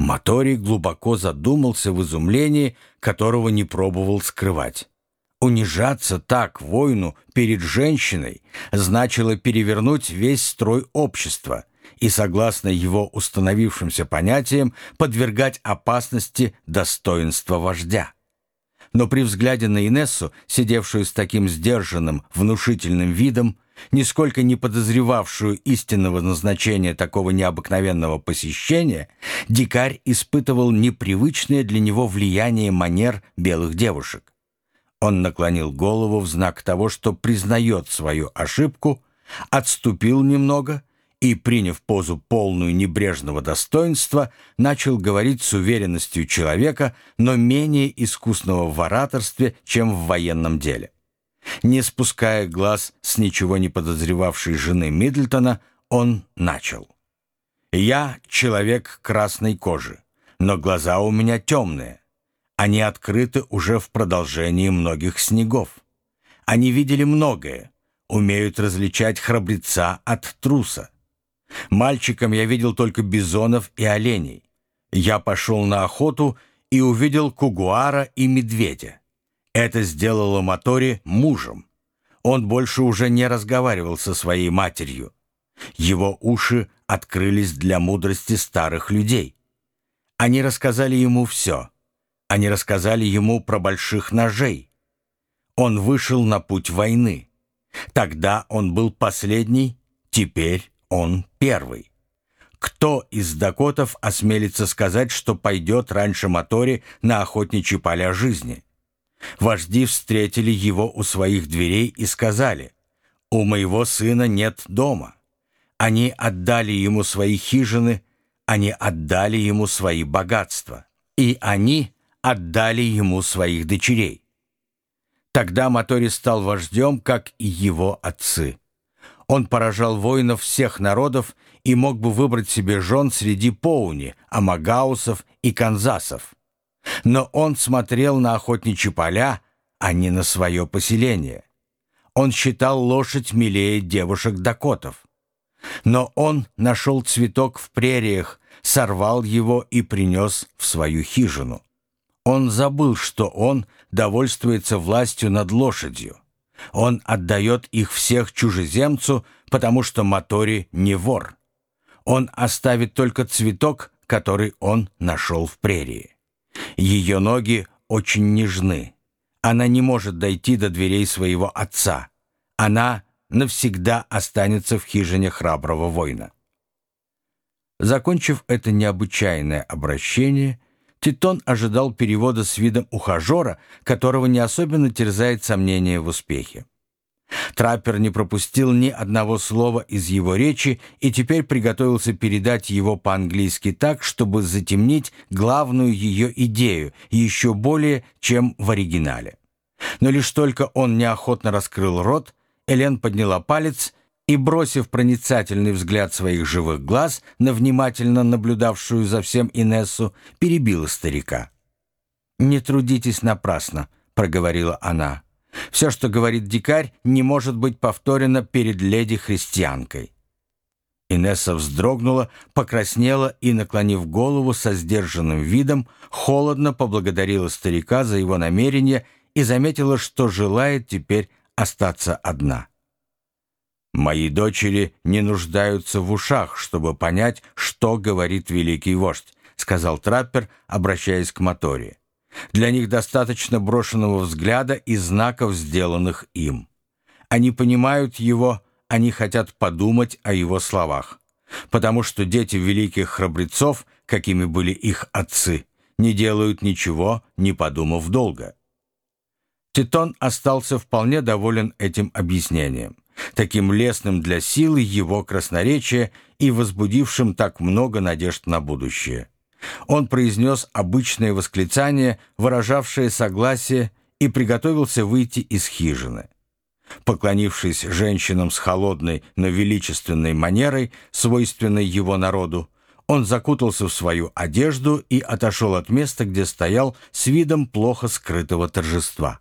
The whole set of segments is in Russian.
Мотори глубоко задумался в изумлении, которого не пробовал скрывать. Унижаться так воину перед женщиной значило перевернуть весь строй общества и, согласно его установившимся понятиям, подвергать опасности достоинства вождя. Но при взгляде на Инессу, сидевшую с таким сдержанным, внушительным видом, нисколько не подозревавшую истинного назначения такого необыкновенного посещения, дикарь испытывал непривычное для него влияние манер белых девушек. Он наклонил голову в знак того, что признает свою ошибку, отступил немного и, приняв позу полную небрежного достоинства, начал говорить с уверенностью человека, но менее искусного в ораторстве, чем в военном деле. Не спуская глаз с ничего не подозревавшей жены Миддлтона, он начал. «Я человек красной кожи, но глаза у меня темные. Они открыты уже в продолжении многих снегов. Они видели многое, умеют различать храбреца от труса. Мальчиком я видел только бизонов и оленей. Я пошел на охоту и увидел кугуара и медведя. Это сделало Мотори мужем. Он больше уже не разговаривал со своей матерью. Его уши открылись для мудрости старых людей. Они рассказали ему все. Они рассказали ему про больших ножей. Он вышел на путь войны. Тогда он был последний, теперь он первый. Кто из дакотов осмелится сказать, что пойдет раньше Мотори на охотничьи поля жизни? Вожди встретили его у своих дверей и сказали, «У моего сына нет дома». Они отдали ему свои хижины, они отдали ему свои богатства, и они отдали ему своих дочерей. Тогда Матори стал вождем, как и его отцы. Он поражал воинов всех народов и мог бы выбрать себе жен среди Поуни, Амагаусов и Канзасов. Но он смотрел на охотничьи поля, а не на свое поселение. Он считал лошадь милее девушек-дакотов. Но он нашел цветок в прериях, сорвал его и принес в свою хижину. Он забыл, что он довольствуется властью над лошадью. Он отдает их всех чужеземцу, потому что Мотори не вор. Он оставит только цветок, который он нашел в прерии. Ее ноги очень нежны. Она не может дойти до дверей своего отца. Она навсегда останется в хижине храброго воина. Закончив это необычайное обращение, Титон ожидал перевода с видом ухажера, которого не особенно терзает сомнение в успехе. Траппер не пропустил ни одного слова из его речи и теперь приготовился передать его по-английски так, чтобы затемнить главную ее идею еще более, чем в оригинале. Но лишь только он неохотно раскрыл рот, Элен подняла палец и, бросив проницательный взгляд своих живых глаз на внимательно наблюдавшую за всем Инессу, перебила старика. «Не трудитесь напрасно», — проговорила она. Все, что говорит дикарь, не может быть повторено перед леди-христианкой. Инесса вздрогнула, покраснела и, наклонив голову со сдержанным видом, холодно поблагодарила старика за его намерение и заметила, что желает теперь остаться одна. «Мои дочери не нуждаются в ушах, чтобы понять, что говорит великий вождь», сказал траппер, обращаясь к Моторе. Для них достаточно брошенного взгляда и знаков, сделанных им. Они понимают его, они хотят подумать о его словах. Потому что дети великих храбрецов, какими были их отцы, не делают ничего, не подумав долго. Титон остался вполне доволен этим объяснением, таким лестным для силы его красноречия и возбудившим так много надежд на будущее. Он произнес обычное восклицание, выражавшее согласие, и приготовился выйти из хижины. Поклонившись женщинам с холодной, но величественной манерой, свойственной его народу, он закутался в свою одежду и отошел от места, где стоял с видом плохо скрытого торжества.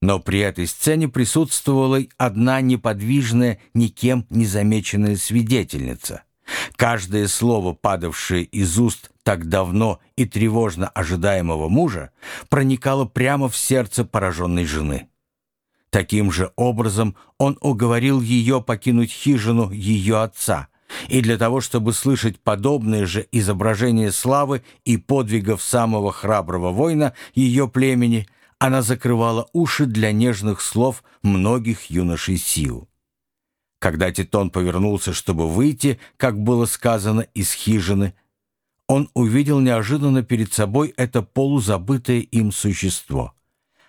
Но при этой сцене присутствовала одна неподвижная, никем не замеченная свидетельница — Каждое слово, падавшее из уст так давно и тревожно ожидаемого мужа, проникало прямо в сердце пораженной жены. Таким же образом он уговорил ее покинуть хижину ее отца, и для того, чтобы слышать подобное же изображение славы и подвигов самого храброго воина ее племени, она закрывала уши для нежных слов многих юношей Сиу. Когда Титон повернулся, чтобы выйти, как было сказано, из хижины, он увидел неожиданно перед собой это полузабытое им существо.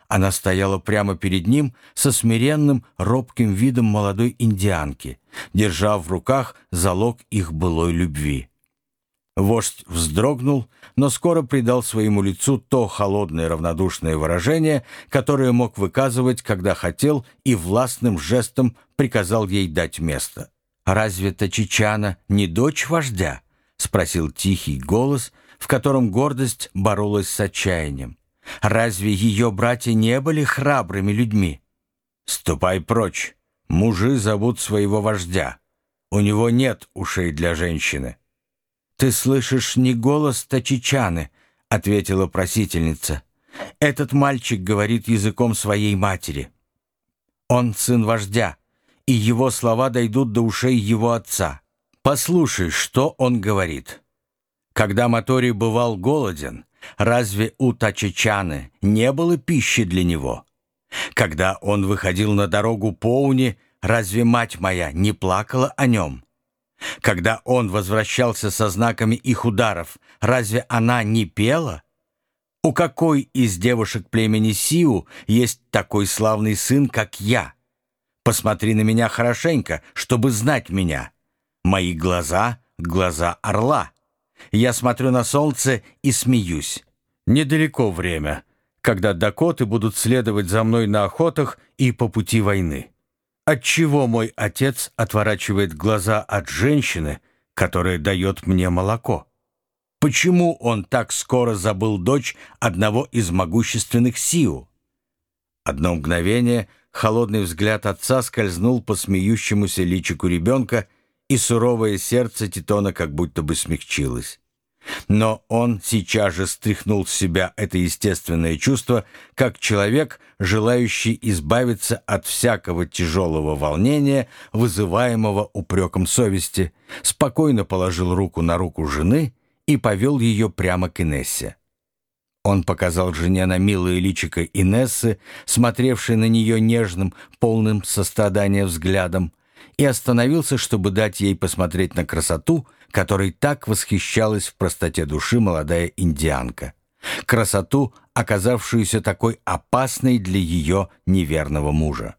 Она стояла прямо перед ним со смиренным, робким видом молодой индианки, держа в руках залог их былой любви. Вождь вздрогнул, но скоро придал своему лицу то холодное равнодушное выражение, которое мог выказывать, когда хотел, и властным жестом приказал ей дать место. «Разве Тачичана не дочь вождя?» — спросил тихий голос, в котором гордость боролась с отчаянием. «Разве ее братья не были храбрыми людьми?» «Ступай прочь! Мужи зовут своего вождя. У него нет ушей для женщины». «Ты слышишь не голос Тачичаны», — ответила просительница. «Этот мальчик говорит языком своей матери. Он сын вождя, и его слова дойдут до ушей его отца. Послушай, что он говорит. Когда Матори бывал голоден, разве у Тачичаны не было пищи для него? Когда он выходил на дорогу Поуни, разве мать моя не плакала о нем?» Когда он возвращался со знаками их ударов, разве она не пела? У какой из девушек племени Сиу есть такой славный сын, как я? Посмотри на меня хорошенько, чтобы знать меня. Мои глаза — глаза орла. Я смотрю на солнце и смеюсь. Недалеко время, когда дакоты будут следовать за мной на охотах и по пути войны. Отчего мой отец отворачивает глаза от женщины, которая дает мне молоко? Почему он так скоро забыл дочь одного из могущественных Сиу? Одно мгновение холодный взгляд отца скользнул по смеющемуся личику ребенка, и суровое сердце Титона как будто бы смягчилось. Но он сейчас же стряхнул с себя это естественное чувство, как человек, желающий избавиться от всякого тяжелого волнения, вызываемого упреком совести, спокойно положил руку на руку жены и повел ее прямо к Инессе. Он показал жене на милое личико Инессы, смотревшей на нее нежным, полным сострадания взглядом, и остановился, чтобы дать ей посмотреть на красоту, которой так восхищалась в простоте души молодая индианка. Красоту, оказавшуюся такой опасной для ее неверного мужа.